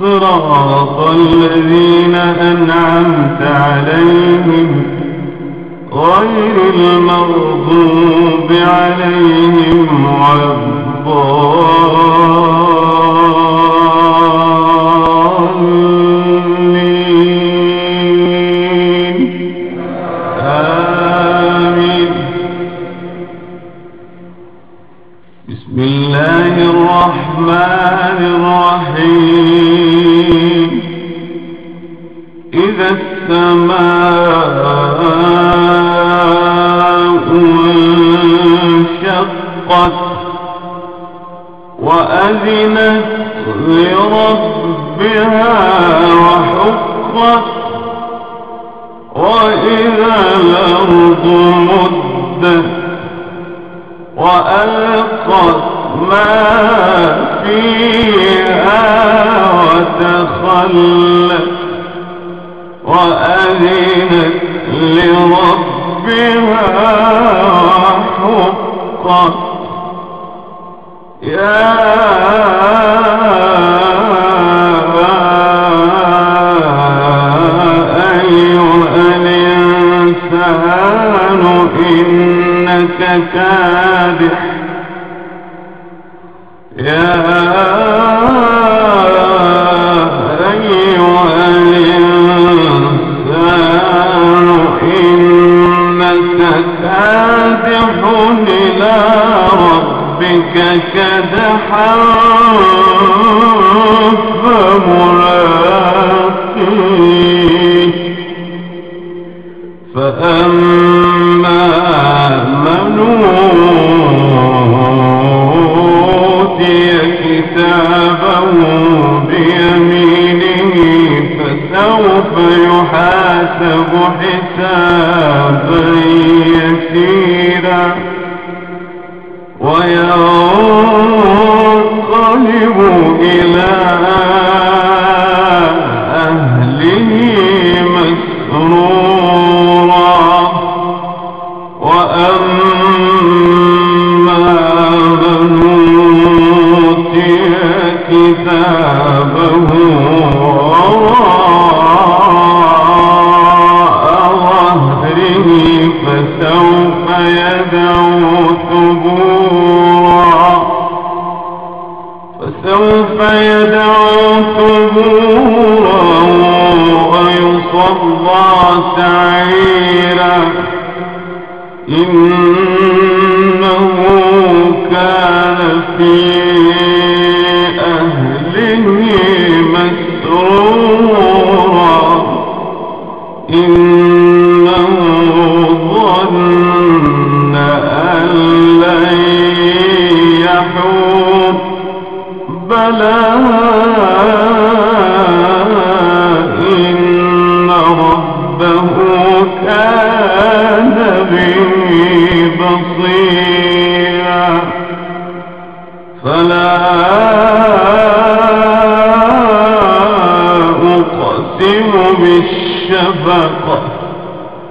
صراط الذين أنعمت عليهم غير المغضوب عليهم ولا آمين. بسم الله الرحمن الرحيم. انشقت وأذنت لربها وحقت وإذا الأرض مدت وألقت ما فيها وتخلت وأذنت لربها وحقت يا أيها الإنسان إنك كادح. يا كادح إلى ربك كدحا فملاقيه. فأما من أوتي كتابه بيمينه فسوف يحاسب حسابا وينقلب إلى أهله. فسوف يدعو ثبورا؟ فسوف يدعو ثبورا ويصلى سعيرا. إنه كان في